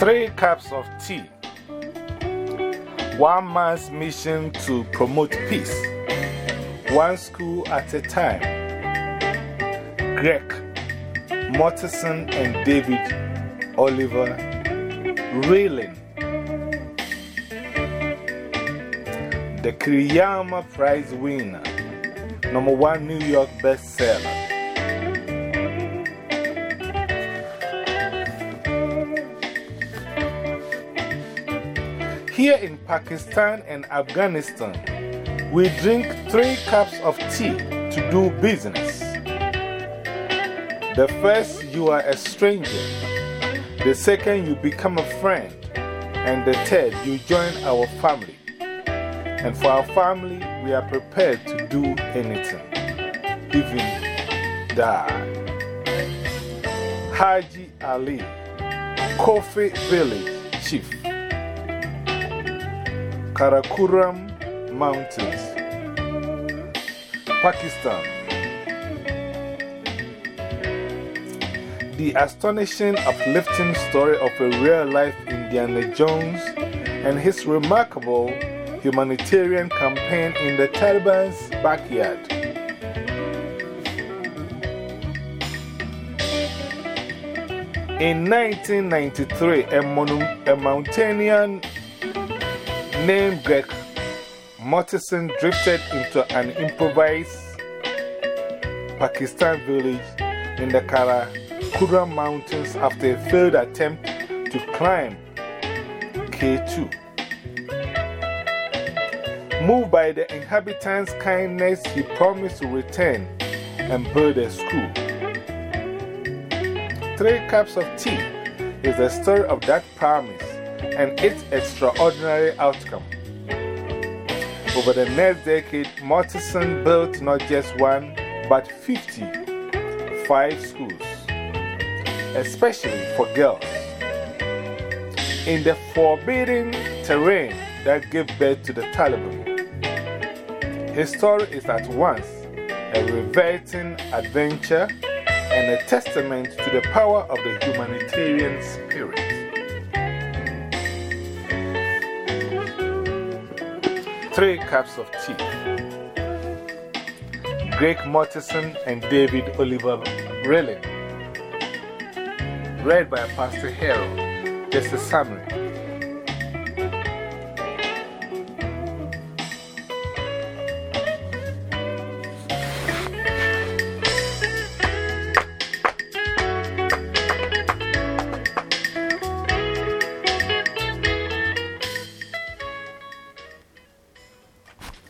Three cups of tea. One man's mission to promote peace. One school at a time. Greg, Mortenson, and David Oliver Relin. The Kiriyama Prize winner, number one New York bestseller. Here in Pakistan and Afghanistan, we drink three cups of tea to do business. The first, you are a stranger. The second, you become a friend. And the third, you join our family. And for our family, we are prepared to do anything, even die. Haji Ali, Korphe Village Chief. Karakoram Mountains, Pakistan. The astonishing, uplifting story of a real life Indiana Jones and his remarkable humanitarian campaign in the Taliban's backyard. In 1993, a, a mountaineer named Greg Mortenson drifted into an improvised Pakistan village in the Karakoram Mountains after a failed attempt to climb K2. Moved by the inhabitants' kindness, he promised to return and build a school. Three Cups of Tea is the story of that promise and its extraordinary outcome. Over the next decade, Mortenson built not just one, but 55 schools, especially for girls. In the forbidding terrain that gave birth to the Taliban. His story is at once a riveting adventure and a testament to the power of the humanitarian spirit. Three cups of tea. Greg Mortenson and David Oliver Relin. Read by Pastor Harold. Just a summary.